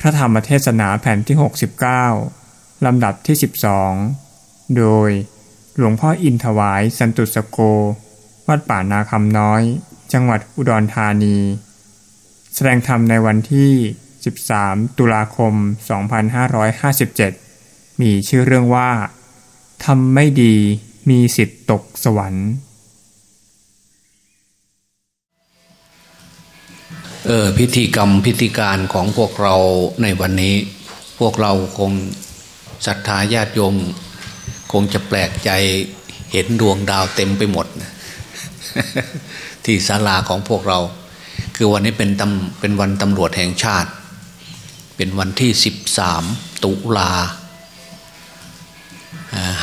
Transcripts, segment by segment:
พระธรรมเทศนาแผ่นที่ 69 ลำดับที่ 12 โดยหลวงพ่ออินถวายสันตุสโก วัดป่านาคำน้อย จังหวัดอุดรธานี แสดงธรรมในวันที่ 13 ตุลาคม 2557 มีชื่อเรื่องว่าทำไม่ดีมีสิทธิ์ตกสวรรค์ เออพิธีกรรมพิธีการของพวกเราในวันนี้ พวกเราคงศรัทธาญาติโยม คงจะแปลกใจเห็นดวงดาวเต็มไปหมด ที่ศาลาของพวกเรา คือวันนี้เป็นตำเป็นวันตำรวจแห่งชาติ เป็นวันที่สิบสามตุลา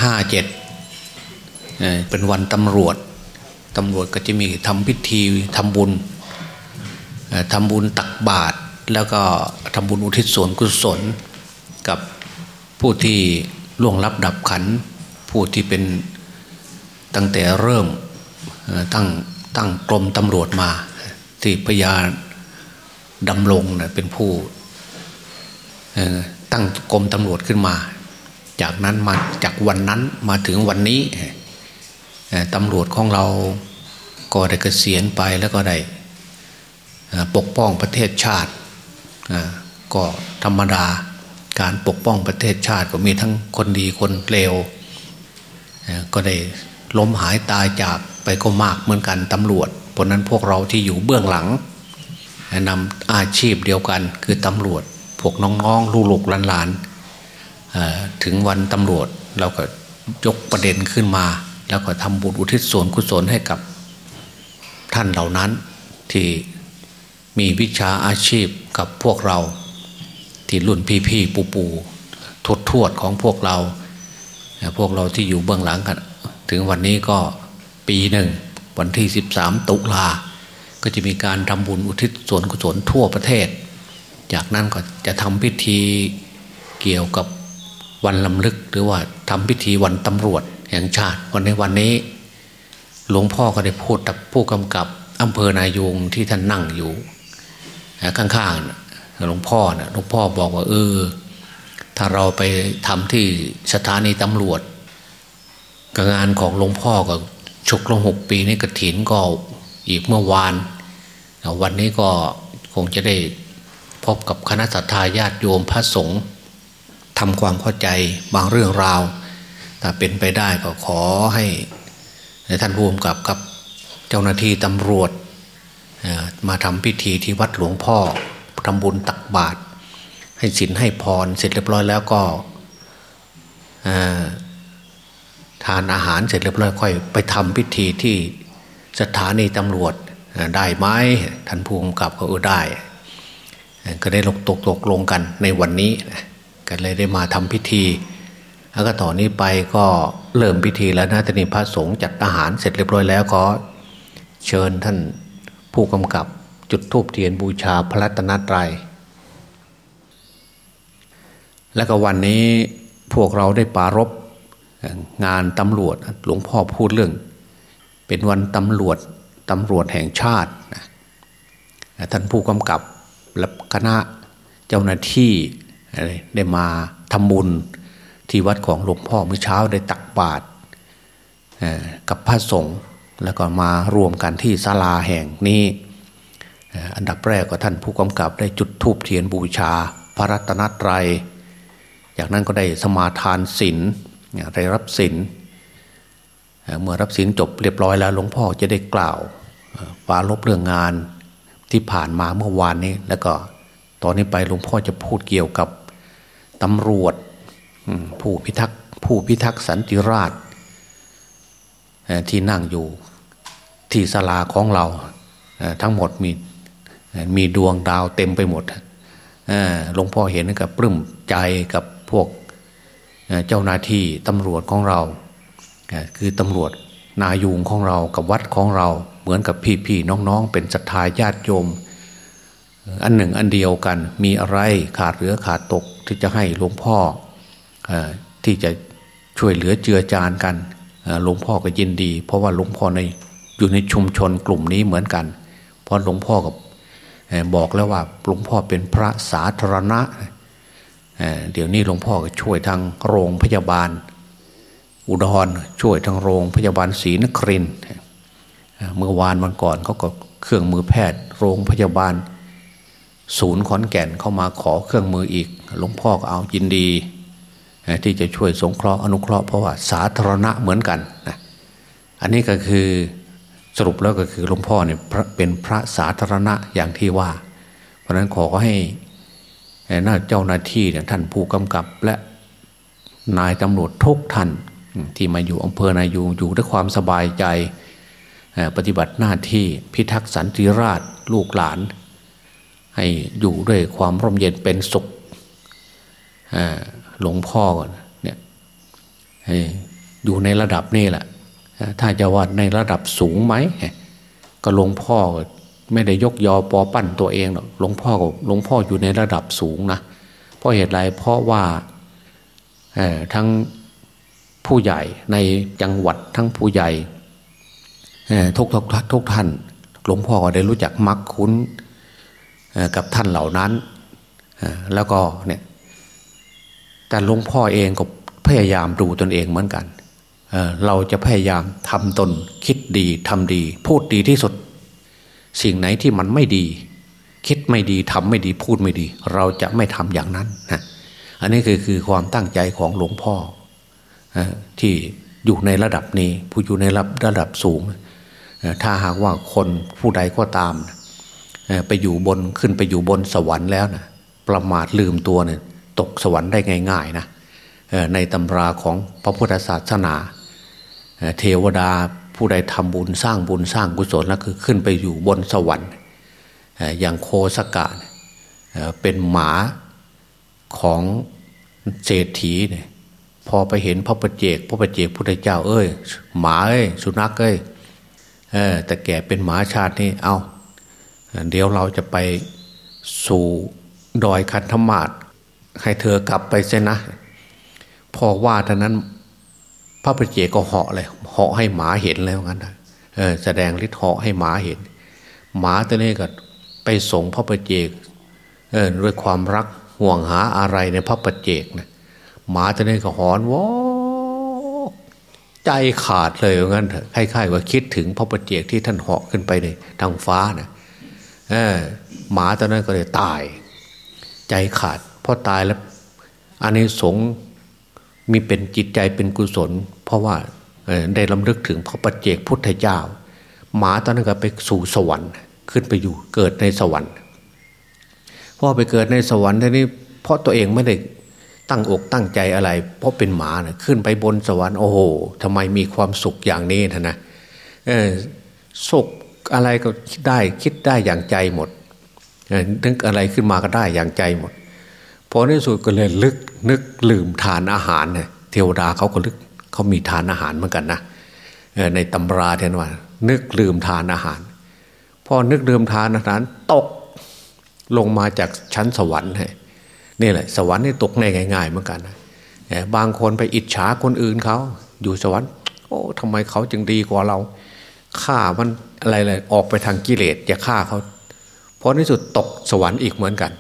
ห้าเจ็ดเป็นวันตำรวจตำรวจก็จะมีทำพิธีทำบุญ ทำบุญตักบาตรแล้วก็ทำบุญอุทิศส่วนกุศล กับผู้ที่ล่วงลับดับขัน ผู้ที่เป็นตั้งแต่เริ่มตั้งตั้งกรมตำรวจมา ที่พญาดำรงเนะเป็นผู้ตั้งกรมตำรวจขึ้นมา จากนั้นมาจากวันนั้นมาถึงวันนี้ตำรวจของเราก็ได้เกษียณไปแล้วก็ได้ ปกป้องประเทศชาติก็ธรรมดาการปกป้องประเทศชาติก็มีทั้งคนดีคนเลวก็ได้ล้มหายตายจากไปก็มากเหมือนกันตำรวจเพราะนั้นพวกเราที่อยู่เบื้องหลังนำอาชีพเดียวกันคือตำรวจพวกน้องๆลูกหลานๆถึงวันตำรวจเราก็ยกประเด็นขึ้นมา แล้วก็ทำบุญอุทิศส่วนกุศลให้กับท่านเหล่านั้นที่ มีวิชาอาชีพกับพวกเรา ที่รุ่นพี่พี่ปูปูทดทวดของพวกเรา พวกเราที่อยู่เบื้องหลังกัน ถึงวันนี้ก็ปีหนึ่ง วันที่ 13 ตุลา ก็จะมีการทำบุญอุทิศส่วนกุศลทั่วประเทศ จากนั้นก็จะทำพิธีเกี่ยวกับวันลำลึกหรือว่าทำพิธีวันตำรวจแห่งชาติวันในวันนี้ หลวงพ่อก็ได้พูดกับผู้กำกับอำเภอนายงที่ท่านนั่งอยู่ ข้างๆหลวงพ่อนะหลวงพ่อบอกว่า เออ ถ้าเราไปทำที่สถานีตำรวจงานของหลวงพ่อก็ชุกลงหกปีนี้กระถินก็อีกเมื่อวาน วันนี้ก็คงจะได้พบกับคณะสัตยาญาติโยมพระสงฆ์ทำความเข้าใจบางเรื่องราวถ้าเป็นไปได้ก็ขอให้ท่านผู้กำกับกับเจ้าหน้าที่ตำรวจ มาทำพิธีที่วัดหลวงพ่อทำบุญตักบาตรให้ศีลให้พรเสร็จเรียบร้อยแล้วก็ทานอาหารเสร็จเรียบร้อยค่อยไปทำพิธีที่สถานีตำรวจได้ไหมท่านผู้กำกับก็เออได้ ก็ได้ลงตกตกลงกันในวันนี้ก็เลยได้มาทำพิธีแล้วก็ต่อนนี้ไปก็เริ่มพิธีแล้วนะตอนนี้พระสงฆ์จัดอาหารเสร็จเรียบร้อยแล้วก็เชิญท่าน ผู้กำกับจุดทูบเทียนบูชาพระรัตนตรัย แล้วก็วันนี้พวกเราได้ปารบงานตำรวจหลวงพ่อพูดเรื่อง เป็นวันตำรวจตำรวจแห่งชาติ ท่านผู้กำกับและคณะเจ้าหน้าที่ได้มาทำบุญที่วัดของหลวงพ่อเมื่อเช้าได้ตักบาตรกับพระสงฆ์ แล้วก็มารวมกันที่ศาลาแห่งนี้ อันดับแรกก็ท่านผู้กำกับได้จุดธูปเทียนบูชา พระรัตนตรัยจากนั้นก็ได้สมาทานศีลได้รับศีลเมื่อรับศีลจบเรียบร้อยแล้วหลวงพ่อจะได้กล่าวปาลบเรื่องงานที่ผ่านมาเมื่อวานนี้ แล้วก็ตอนนี้ไปหลวงพ่อจะพูดเกี่ยวกับตำรวจผู้พิทักษ์ผู้พิทักษ์สันติราษฎร์ ที่นั่งอยู่ที่ศาลาของเราทั้งหมดมีมีดวงดาวเต็มไปหมดหลวงพ่อเห็นกับปลื้มใจกับพวกเจ้าหน้าที่ตำรวจของเรา คือตำรวจนายูงของเรากับวัดของเราเหมือนกับพี่ๆน้องๆ เป็นศรัทธาญาติโยม อันหนึ่งอันเดียวกันมีอะไรขาดเหลือขาดตกที่จะให้หลวงพ่อที่จะช่วยเหลือเจือจานกัน หลวงพ่อก็ยินดี เพราะว่าหลวงพ่อในอยู่ในชุมชนกลุ่มนี้เหมือนกัน เพราะหลวงพ่อกับบอกแล้วว่าหลวงพ่อเป็นพระสาธารณะ เดี๋ยวนี้หลวงพ่อก็ช่วยทางโรงพยาบาล อุดรช่วยทางโรงพยาบาลศรีนครินเมื่อวานวันก่อนเขาก็เครื่องมือแพทย์ โรงพยาบาล ศูนย์ขอนแก่นเข้ามาขอเครื่องมืออีก หลวงพ่อก็เอายินดี ที่จะช่วยสงเคราะห์อนุเคราะห์เพราะว่าสาธารณะเหมือนกันนะอันนี้ก็คือสรุปแล้วก็คือหลวงพ่อเนี่ยเป็นพระสาธารณะอย่างที่ว่า เพราะนั้นขอให้หน้าเจ้าหน้าที่เนี่ยท่านผู้กำกับและนายตำรวจทุกท่านที่มาอยู่อำเภอนายูอยู่ด้วยความสบายใจ ปฏิบัติหน้าที่พิทักษ์สันติราษฎร์ลูกหลาน ให้อยู่ด้วยความร่มเย็นเป็นสุข หลวงพ่อก่อนเนี่ยอยู่ในระดับนี้แหละ ถ้าจะว่าในระดับสูงไหมก็หลวงพ่อไม่ได้ยกยอปอปั้นตัวเองหรอกหลวงพ่อหลวงพ่ออยู่ในระดับสูงนะเพราะเหตุไรเพราะว่าทั้งผู้ใหญ่ในจังหวัดทั้งผู้ใหญ่ทุกทุกทุกท่าน หลวงพ่อก็ได้รู้จักมักคุ้นกับท่านเหล่านั้น แล้วก็เนี่ย แต่หลวงพ่อเองก็พยายามดูตนเองเหมือนกันเราจะพยายามทำตนคิดดีทำดี พูดดีที่สุด สิ่งไหนที่มันไม่ดี คิดไม่ดีทำไม่ดีพูดไม่ดี เราจะไม่ทำอย่างนั้นนะอันนี้คือคือความตั้งใจของหลวงพ่อที่อยู่ในระดับนี้ ผู้อยู่ในระระดับสูง ถ้าหากว่าคนผู้ใดก็ตาม ไปอยู่บนขึ้นไปอยู่บนสวรรค์แล้วนะประมาทลืมตัวเนี่ย ตกสวรรค์ได้ง่ายๆนะในตำราของพระพุทธศาสนา เทวดาผู้ใดทำบุญสร้างบุญสร้างกุศลแล้วคือขึ้นไปอยู่บนสวรรค์อย่างโคสกะเป็นหมาของเศรษฐีเนี่ยพอไปเห็นพระประเจก พระประเจกพุทธเจ้า เอ้ย หมาเอ้ยสุนัขเอ้ยแต่แก่เป็นหมาชาตินี่เอาเดี๋ยวเราจะไปสู่ดอยคันธมาศ ให้เธอกลับไปเสนะ พอว่าท่านั้น พระประเจก็เหาะเลยเหาะให้หมาเห็นแล้วงั้นเออแสดงฤทธิ์เหาะให้หมาเห็น หมาตัวนี้ก็ไปส่งพระประเจกเออด้วยความรักห่วงหาอะไรในพระประเจกนะหมาตัวนี้ก็หอนวอใจขาดเลยงั้นเถอะคล้ายๆว่าคิดถึงพระประเจกที่ท่านเหาะขึ้นไปในทางฟ้านะเออหมาตัวนั้นก็เลยตาย ใจขาด พอตายแล้วอันนี้สงมีเป็นจิตใจเป็นกุศล เพราะว่าได้ลำลึกถึงพระปัจเจกพุทธเจ้า หมาตอนนั้นก็ไปสู่สวรรค์ขึ้นไปอยู่เกิดในสวรรค์พอไปเกิดในสวรรค์ทีนี้เพราะตัวเองไม่ได้ตั้งอกตั้งใจอะไร เพราะเป็นหมานะขึ้นไปบนสวรรค์โอ้โหทำไมมีความสุขอย่างนี้ท่านนะเออสุขอะไรก็ได้คิดได้อย่างใจหมดนึกอะไรขึ้นมาก็ได้อย่างใจหมด พอในสุดก็เลยลึกนึกลืมทานอาหารเนี่ยเทวดาเขาก็ลึกเขามีทานอาหารเหมือนกันนะในตำราเทนว่านึกลืมทานอาหาร พอนึกลืมทานอาหารตกลงมาจากชั้นสวรรค์นี่แหละ สวรรค์นี่ตกในง่ายๆเหมือนกันนะบางคนไปอิจฉาคนอื่นเขาอยู่สวรรค์ โอ้ทำไมเขาจึงดีกว่าเราฆ่ามันอะไรเลยออกไปทางกิเลสอย่าฆ่าเขาเพราะในสุดตกสวรรค์อีกเหมือนกัน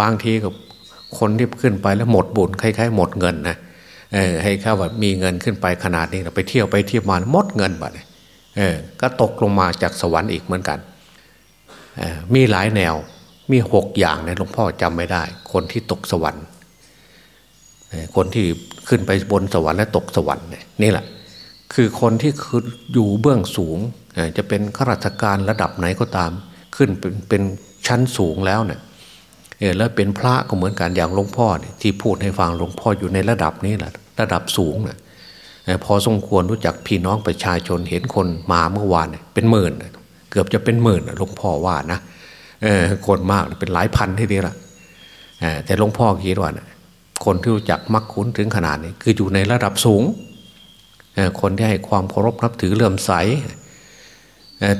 บางทีกับคนที่ขึ้นไปแล้วหมดบุญคล้ายๆหมดเงินนะให้ข้าว่ามีเงินขึ้นไปขนาดนี้ไปเที่ยวไปเที่ยวมาหมดเงินบัดก็ตกลงมาจากสวรรค์อีกเหมือนกันมีหลายแนวมีหกอย่างนะหลวงพ่อจำไม่ได้ คนที่ตกสวรรค์คนที่ขึ้นไปบนสวรรค์และตกสวรรค์นี่แหละ คือคนที่คืออยู่เบื้องสูง จะเป็นข้าราชการระดับไหนก็ตาม ขึ้นเป็นเป็นชั้นสูงแล้วเนี่ย เออแล้วเป็นพระก็เหมือนกันอย่างหลวงพ่อที่พูดให้ฟังหลวงพ่ออยู่ในระดับนี้แหละระดับสูงนี่ยพอสมควรรู้จักพี่น้องประชาชนเห็นคนมาเมื่อวานเป็นหมื่น เกือบจะเป็นหมื่นหลวงพ่อว่านะอคนมากเป็นหลายพันที่นี่ละแต่หลวงพ่อคิดว่านะคนที่รู้จักมักคุ้นถึงขนาดนี้คืออยู่ในระดับสูงคนที่ให้ความเคารพนับถือเลื่อมใส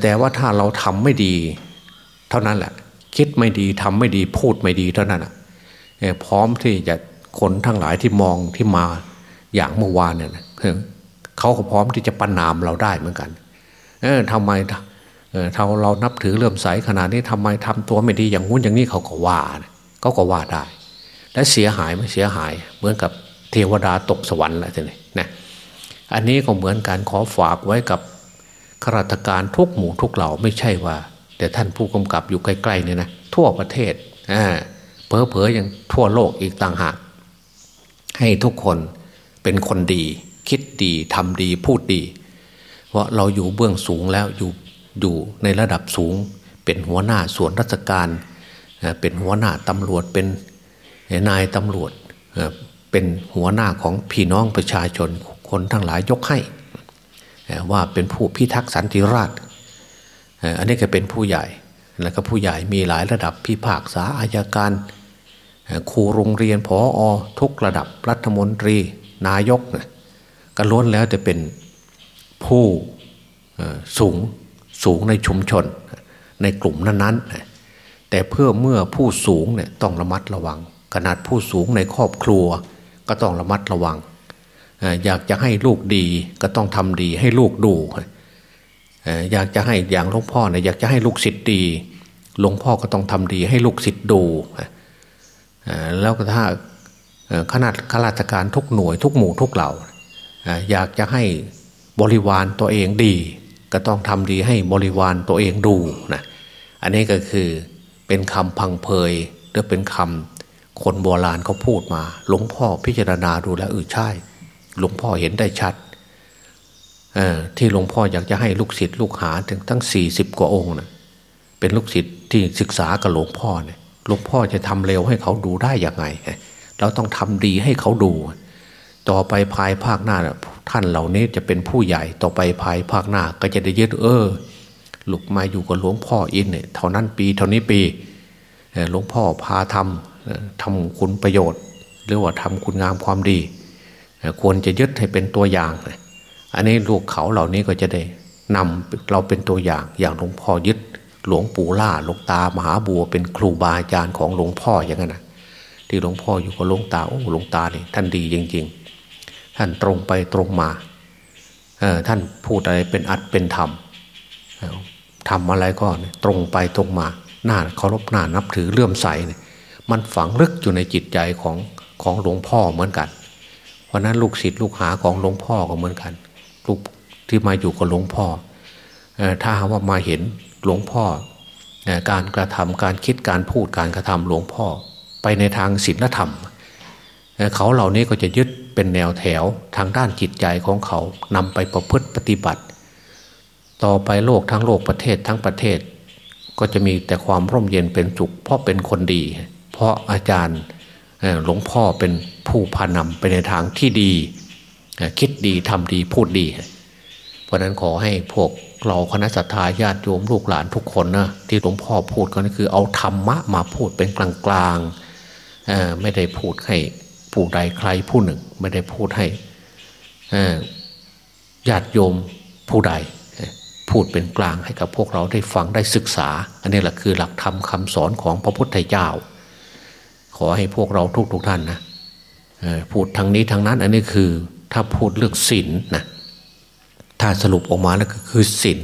แต่ว่าถ้าเราทำไม่ดี เท่านั้นแหละ คิดไม่ดีทำไม่ดีพูดไม่ดีเท่านั้นอะพร้อมที่จะคนทั้งหลายที่มองที่มาอย่างเมื่อวานเนี่ยเขาก็พร้อมที่จะประนามเราได้เหมือนกัน เออทำไมเราเรานับถือเลื่อมใสขนาดนี้ทำไมทำตัวไม่ดีอย่างงู้นอย่างนี้เขาก็ว่าเขาก็ว่าได้ และเสียหายไม่เสียหาย เหมือนกับเทวดาตกสวรรค์แหละทีนี้นะอันนี้ก็เหมือนการขอฝากไว้กับข้าราชการทุกหมู่ทุกเหล่าไม่ใช่ว่า แต่ท่านผู้กำกับอยู่ใกล้ๆเนี่ยนะทั่วประเทศเพอเพอยังทั่วโลกอีกต่างหาก ให้ทุกคนเป็นคนดี คิดดีทำดีพูดดี เพราะเราอยู่เบื้องสูงแล้วอยู่อยู่ในระดับสูง เป็นหัวหน้าส่วนราชการ เป็นหัวหน้าตำรวจเป็นนายตำรวจเป็นหัวหน้าของพี่น้องประชาชนคนทั้งหลายยกให้ ว่าเป็นผู้พิทักษ์สันติราษฎร์ อันนี้ก็เป็นผู้ใหญ่แล้วก็ผู้ใหญ่มีหลายระดับพิพากษาอายการครูโรงเรียนพออทุกระดับรัฐมนตรี นายกก็ล้วนแล้วจะเป็นผู้สูงสูงในชุมชนในกลุ่มนั้นๆ แต่เพื่อเมื่อผู้สูงเนี่ยต้องระมัดระวัง ขนาดผู้สูงในครอบครัวก็ต้องระมัดระวัง อยากจะให้ลูกดีก็ต้องทำดีให้ลูกดู อยากจะให้อย่างหลวงพ่อเนี่ยอยากจะให้ลูกศิษย์ดีหลวงพ่อก็ต้องทำดีให้ลูกศิษย์ดูแล้วก็ถ้าขนาดข้าราชการทุกหน่วยทุกหมู่ทุกเหล่าอยากจะให้บริวารตัวเองดี ก็ต้องทำดีให้บริวารตัวเองดูนะอันนี้ก็คือเป็นคำพังเพยหรือเป็นคำคนโบราณเขาพูดมา หลวงพ่อพิจารณาดูแล้วเออใช่ หลวงพ่อเห็นได้ชัด ที่หลวงพ่ออยากจะให้ลูกศิษย์ลูกหาถึงทั้งสี่สิบกว่าองค์นะเป็นลูกศิษย์ที่ศึกษากับหลวงพ่อเนี่ยหลวงพ่อจะทำเร็วให้เขาดูได้อย่างไง เราต้องทำดีให้เขาดู ต่อไปภายภาคหน้าท่านเหล่านี้จะเป็นผู้ใหญ่ต่อไปภายภาคหน้าก็จะได้ยึดเออหลูกมาอยู่กับหลวงพ่ออินเนี่ยเท่านั้นปีเท่านี้ปีหลวงพ่อพาทำทำคุณประโยชน์ หรือว่าทำคุณงามความดี ควรจะยึดให้เป็นตัวอย่าง อันนี้ลูกเขาเหล่านี้ก็จะได้นำเราเป็นตัวอย่างอย่างหลวงพ่อยึด หลวงปู่ล่าหลวงตามหาบัวเป็นครูบาอาจารย์ของหลวงพ่ออย่างนั้นนะที่หลวงพ่ออยู่กับหลวงตาโอ้หลวงตาเนี่ยท่านดีจริง ๆ ท่านตรงไปตรงมาเออท่านพูดอะไรเป็นอัดเป็นธรรมทำอะไรก็ตรงไปตรงมาหน้าเคารพหน้านับถือเลื่อมใสเนี่ยมันฝังลึกอยู่ในจิตใจของของหลวงพ่อเหมือนกัน เพราะนั้นลูกศิษย์ลูกหาของหลวงพ่อก็เหมือนกัน ลูกที่มาอยู่กับหลวงพ่อถ้าว่ามาเห็นหลวงพ่อการกระทำการคิดการพูดการกระทำหลวงพ่อ ไปในทางศีลธรรม เขาเหล่านี้ก็จะยึดเป็นแนวแถวทางด้านจิตใจของเขานำไปประพฤติปฏิบัติ ต่อไปโลกทั้งโลกประเทศทั้งประเทศ ก็จะมีแต่ความร่มเย็นเป็นจุกเพราะเป็นคนดี เพราะอาจารย์หลวงพ่อเป็นผู้พานำไปในทางที่ดี คิดดีทำดีพูดดี เพราะนั้นขอให้พวกเราคณะสัตยาญาติโยมลูกหลานทุกคนนะที่หลวงพ่อพูดก็คือเอาธรรมะมาพูดเป็นกลางๆไม่ได้พูดให้ผู้ใดใครผู้หนึ่ง ไม่ได้พูดให้ญาติโยมผู้ใด พูดเป็นกลางให้กับพวกเราได้ฟังได้ศึกษา อันนี้แหละคือหลักธรรมคาสอนของพระพุทธเจ้า ขอให้พวกเราทุกๆทท่านนะพูดทางนี้ทางนั้นอันนี้คือ ถ้าพูดเรื่องศีลนนะถ้าสรุปออกมาแล้วก็คือศีล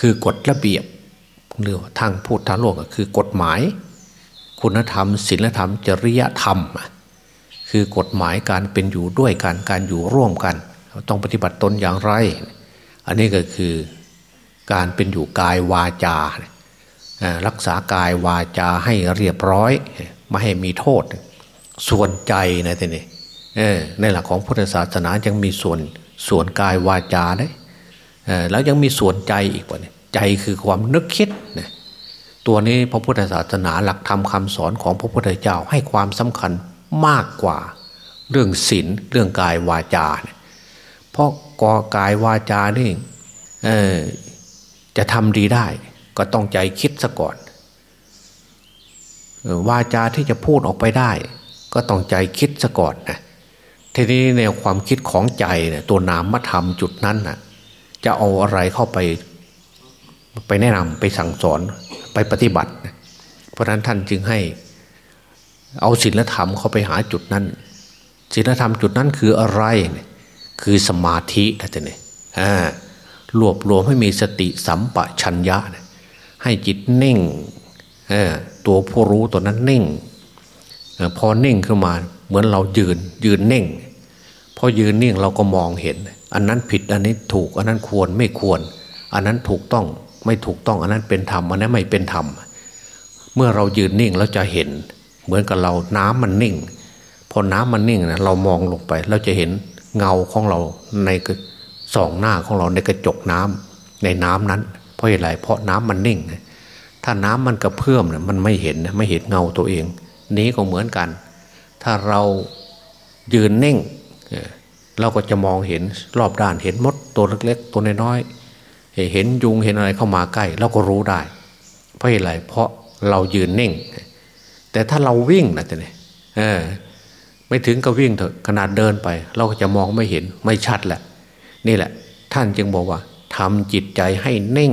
คือกฎระเบียบหรือทางพูดทางโลกก็คือกฎหมาย คุณธรรมศีลธรรม จริยธรรม คือกฎหมายการเป็นอยู่ด้วยกันการอยู่ร่วมกัน ต้องปฏิบัติตนอย่างไร อันนี้ก็คือการเป็นอยู่กายวาจา รักษากายวาจาให้เรียบร้อย ไม่ให้มีโทษ ส่วนใจนะทีนี้ ในหลักของพุทธศาสนายังมีส่วนส่วนกายวาจาได้แล้วยังมีส่วนใจอีกว่าใจคือความนึกคิดนะตัวนี้พระพุทธศาสนาหลักธรรมคาสอนของพระพุทธเจ้าให้ความสำคัญมากกว่าเรื่องศีลเรื่องกายวาจาเเพราะกอกายวาจานี่จะทำดีได้ ก็ต้องใจคิดซะก่อน วาจาที่จะพูดออกไปได้ ก็ต้องใจคิดซะก่อนนะ ทีนี้แนวความคิดของใจเนี่ยตัวนามธรรมจุดนั้นน่ะ จะเอาอะไรเข้าไป ไปแนะนำไปสั่งสอนไปปฏิบัติ เพราะนั้นท่านจึงให้ เอาศีลธรรมเข้าไปหาจุดนั้นศีลธรรมจุดนั้นคืออะไรคือสมาธินะจ๊ะเนี่ยรวบรวมให้มีสติสัมปชัญญะให้จิตนิ่งตัวผู้รู้ตัวนั้นนิ่งพอนิ่งขึ้นมา เหมือนเรายืนยืนนิ่ง พอยืนนิ่งเราก็มองเห็น อันนั้นผิดอันนี้ถูก อันนั้นควรไม่ควร อันนั้นถูกต้องไม่ถูกต้องอันนั้นเป็นธรรมอันนั้นไม่เป็นธรรม เมื่อเรายืนนิ่งเราจะเห็น เหมือนกับเราน้ำมันนิ่ง พอน้ำมันนิ่งนะเรามองลงไปเราจะเห็นเงาของเราในสองหน้าของเราในกระจกน้ำในน้ำนั้น เพราะอะไรเพราะน้ำมันนิ่ง ถ้าน้ำมันกระเพื่อมเนี่ยมันไม่เห็นไม่เห็นเงาตัวเอง นี้ก็เหมือนกัน ถ้าเรายืนนิ่ง เราก็จะมองเห็นรอบด้านเห็นมดตัวเล็กๆ ตัวน้อยๆเห็นยุงเห็นอะไรเข้ามาใกล้ เราก็รู้ได้ เพราะอะไรเพราะเรายืนนิ่ง แต่ถ้าเราวิ่งนะจ๊ะเนี่ยไม่ถึงก็วิ่งเถอะขนาดเดินไป เราก็จะมองไม่เห็นไม่ชัดแหละ นี่แหละ ท่านจึงบอกว่าทำจิตใจให้นิ่ง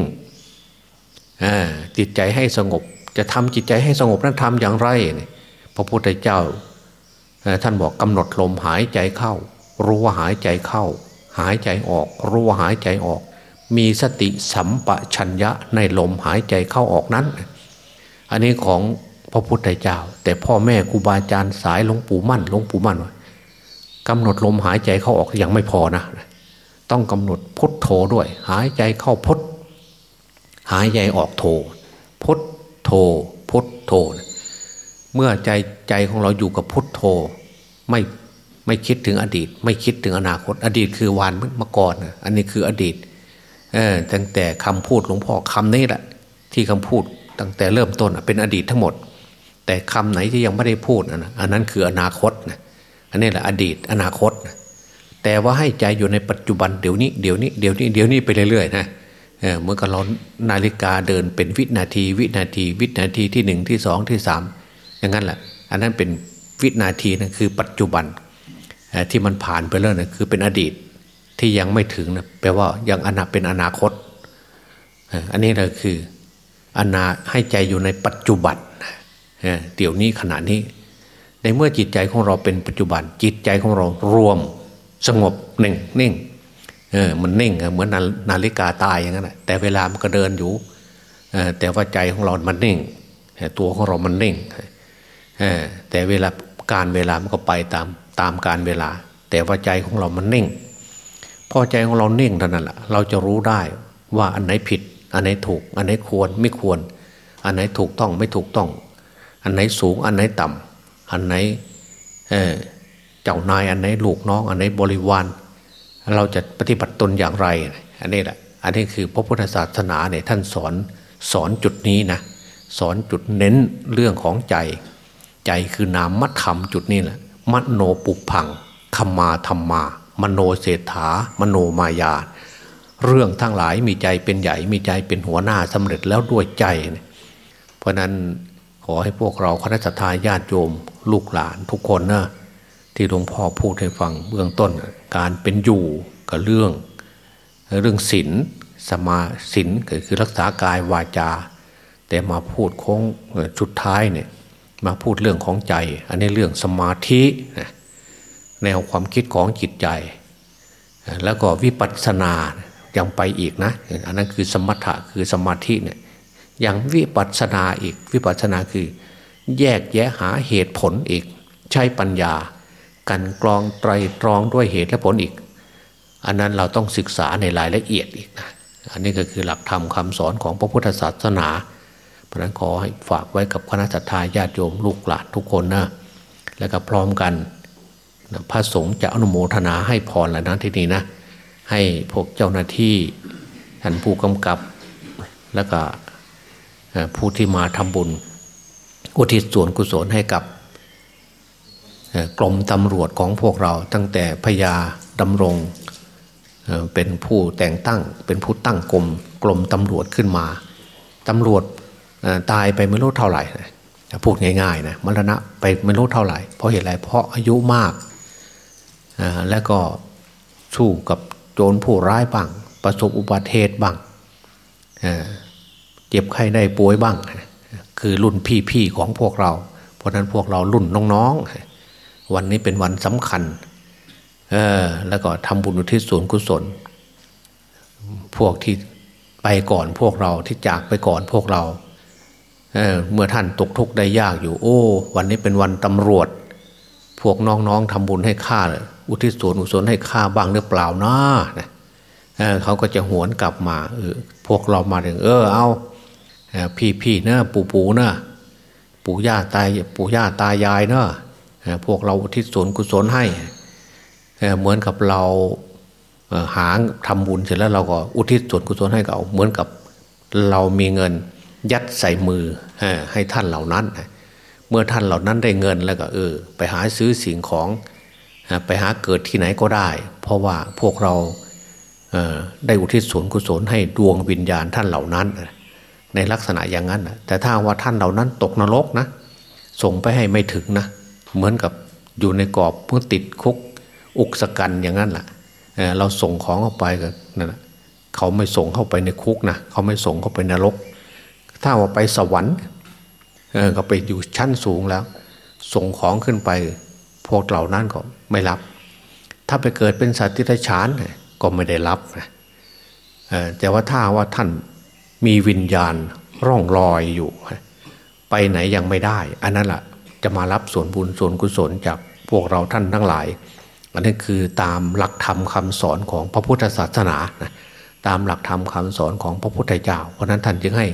จิตใจให้สงบ จะทำจิตใจให้สงบนั้นทำอย่างไร พระพุทธเจ้า ท่านบอกกำหนดลมหายใจเข้า รู้ว่าหายใจเข้า หายใจออก รู้ว่าหายใจออก มีสติสัมปชัญญะในลมหายใจเข้าออกนั้น อันนี้ของพระพุทธเจ้า แต่พ่อแม่ครูบาอาจารย์สายหลวงปู่มั่นหลวงปู่มั่นว่ากำหนดลมหายใจเข้าออกยังไม่พอนะต้องกำหนดพุทโธด้วย หายใจเข้าพุทหายใจออกโธพุทโธพุทโธ เมื่อใจใจของเราอยู่กับพุทโธ ไม่ไม่คิดถึงอดีต ไม่คิดถึงอนาคต อดีตคือวานเมื่อก่อนอันนี้คืออดีตเออตั้งแต่คำพูดหลวงพ่อคำนี้แหละ ที่คำพูดตั้งแต่เริ่มต้นเป็นอดีตทั้งหมด แต่คำไหนที่ยังไม่ได้พูดนะอันนั้นคืออนาคตนะอันนี้แหละอดีตอนาคตนะแต่ว่าให้ใจอยู่ในปัจจุบันเดี๋ยวนี้เดี๋ยวนี้เดี๋ยวนี้เดี๋ยวนี้ไปเรื่อยๆนะเมื่อกับเรานาฬิกาเดินเป็นวินาที วินาที วินาทีที่หนึ่งที่สองที่สามอย่างนั้นแหละ อันนั้นเป็น วินาทีนะคือปัจจุบันที่มันผ่านไปแล้วนะคือเป็นอดีตที่ยังไม่ถึงนะแปลว่ายังอนาเป็นอนาคต อันนี้เราคืออนาให้ใจอยู่ในปัจจุบันเดี๋ยวนี้ขณะนี้ ในเมื่อจิตใจของเราเป็นปัจจุบัน จิตใจของเรารวมสงบหนึ่งนิ่งเออมันนิ่งเหมือนนาฬิกาตายอย่างนั้นแหะแต่เวลามันก็เดินอยู่แต่ว่าใจของเรามันนิ่ง ตัวของเรามันนิ่งแต่เวลา การเวลามันก็ไปตามตามการเวลา แต่ว่าใจของเรามันนิ่ง พอใจของเรานิ่งเท่านั้นแหละเราจะรู้ได้ว่าอันไหนผิด อันไหนถูก อันไหนควรไม่ควร อันไหนถูกต้องไม่ถูกต้อง อันไหนสูง อันไหนต่ำอันไหนเจ้านายอันไหนลูกน้อง อันไหนบริวารเราจะปฏิบัติตนอย่างไร อันนี้แหละอันนี้คือพระพุทธศาสนาเนี่ยท่านสอนสอนจุดนี้นะสอนจุดเน้นเรื่องของใจ ใจคือนามมัดคำจุดนี้แหละมโนปุพังคมาธรรมา มโนเศรษฐามโนมายา เรื่องทั้งหลายมีใจเป็นใหญ่มีใจเป็นหัวหน้าสำเร็จแล้วด้วยใจ เพราะนั้นขอให้พวกเราคณะทาญาติโยมลูกหลานทุกคนนะที่หลวงพ่อพูดให้ฟังเบื้องต้นการเป็นอยู่กับเรื่อง เรื่องศีลสมาศีลก็คือรักษากายวาจา แต่มาพูดโค้งชุดท้ายเนี่ย มาพูดเรื่องของใจ อันนี้เรื่องสมาธิแนวความคิดของจิตใจ แล้วก็วิปัสสนายังไปอีกนะ อันนั้นคือสมถะคือสมาธิเนี่ยยังวิปัสสนาอีก วิปัสสนาคือ แยกแยะหาเหตุผลอีก ใช้ปัญญา กันกรองไตรตรองด้วยเหตุและผลอีก อันนั้นเราต้องศึกษาในรายละเอียดอีกนะอันนี้ก็คือหลักธรรมคาสอนของพระพุทธศาสนา เพราะนั้นขอให้ฝากไว้กับคณะสัตยาญาติโยมลูกหลานทุกคนนะแล้วก็พร้อมกันพระสงฆ์จะอนุโมทนาให้พรแล้วนะที่นี้นะให้พวกเจ้าหน้าที่ท่านผู้กำกับแล้วก็ผู้ที่มาทำบุญอุทิศส่วนกุศลให้กับกรมตำรวจของพวกเราตั้งแต่พญาดำรงเป็นผู้แต่งตั้งเป็นผู้ตั้งกรมกรมตำรวจขึ้นมาตำรวจ ตายไปไม่รู้เท่าไหร่พูดง่ายๆนะมรณะไปไม่รู้เท่าไหร่ เพราะเหตุไรเพราะอายุมาก แล้วก็สู้กับโจรผู้ร้ายบ้าง ประสบอุบัติเหตุบ้างเจ็บไข้ได้ป่วยบ้าง คือรุ่นพี่ๆของพวกเรา เพราะนั้นพวกเรารุ่นน้องๆ วันนี้เป็นวันสำคัญแล้วก็ทำบุญอุทิศส่วนกุศล พวกที่ไปก่อนพวกเราที่จากไปก่อนพวกเรา เเมื่อท่านตกทุกข์ได้ยากอยู่ โอ้ วันนี้เป็นวันตำรวจ พวกน้องๆทำบุญให้ข้าอุทิศส่วนอุศลให้ข้าบ้างหรือเปล่านะเเขาก็จะหวนกลับมาเออพวกเรามาถึง เออ เอาพี่พี่เนะปู่ปู่เนะปู่ย่าตายปู่ย่าตายายเนะพวกเราทิศส่วนกุศลให้เหมือนกับเราหาทำบุญเสร็จแล้วเราก็อุทิศส่วนกุศลให้เขาเหมือนกับเรามีเงิน ยัดใส่มือให้ท่านเหล่านั้น เมื่อท่านเหล่านั้นได้เงินแล้วก็เออ ไปหาซื้อสิ่งของไปหาเกิดที่ไหนก็ได้ เพราะว่าพวกเราได้อุทิศส่วนกุศลให้ดวงวิญญาณท่านเหล่านั้น ในลักษณะอย่างนั้นแต่ถ้าว่าท่านเหล่านั้นตกนรกนะ ส่งไปให้ไม่ถึงนะ เหมือนกับอยู่ในกรอบเพื่อติดคุกอุกสกันอย่างนั้นแหละเราส่งของเข้าไปกันนั่นเขาไม่ส่งเข้าไปในคุกนะเขาไม่ส่งเข้าไปนรก ถ้าว่าไปสวรรค์ก็ไปอยู่ชั้นสูงแล้ว ส่งของขึ้นไป พวกเหล่านั้นก็ไม่รับ ถ้าไปเกิดเป็นสัตว์ที่ไรฉานก็ไม่ได้รับแต่ว่าถ้าว่าท่านมีวิญญาณร่องรอยอยู่ ไปไหนยังไม่ได้ อันนั้นแหละจะมารับส่วนบุญส่วนกุศลจากพวกเราท่านทั้งหลาย อันนี้คือตามหลักธรรมคาสอนของพระพุทธศาสนานะตามหลักธรรมคาสอนของพระพุทธเจ้า เพราะนั้นท่านจึงให้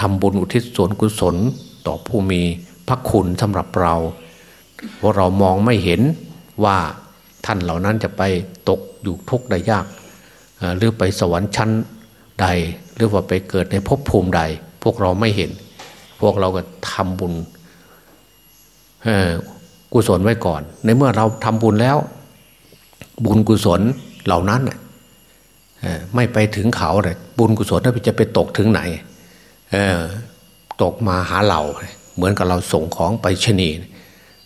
ทำบุญอุทิศส่วนกุศลต่อผู้มีพระคุณสำหรับเราเพราะเรามองไม่เห็นว่าท่านเหล่านั้นจะไปตกอยู่ทุกข์ได้ยากหรือไปสวรรค์ชั้นใด หรือว่าไปเกิดในภพภูมิใด พวกเราไม่เห็น พวกเราก็ทำบุญกุศลไว้ก่อน ในเมื่อเราทำบุญแล้ว บุญกุศลเหล่านั้นไม่ไปถึงเขาเลยบุญกุศลถ้าจะไปตกถึงไหน ตกมาหาเรา เหมือนกับเราส่งของไปชนี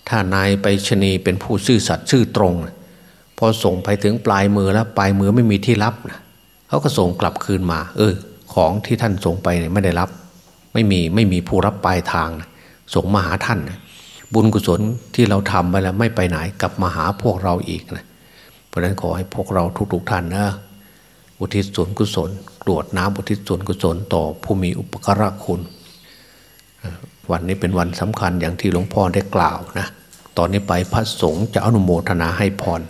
ถ้านายไปชนีเป็นผู้ซื่อสัตย์ซื่อตรง พอส่งไปถึงปลายมือแล้วปลายมือไม่มีที่รับนะเขาก็ส่งกลับคืนมา เออ ของที่ท่านส่งไปไม่ได้รับ ไม่มีไม่มีผู้รับปลายทางนะส่งมาหาท่านนะบุญกุศลที่เราทำไปแล้วไม่ไปไหนกลับมาหาพวกเราอีกนะเพราะฉะนั้นขอให้พวกเราทุกๆท่านนะอุทิศส่วนกุศล กรวดน้ำอุทิศส่วนกุศลต่อผู้มีอุปการะคุณ วันนี้เป็นวันสำคัญอย่างที่หลวงพ่อได้กล่าวนะตอนนี้ไปพระสงฆ์จะอนุโมทนาให้พร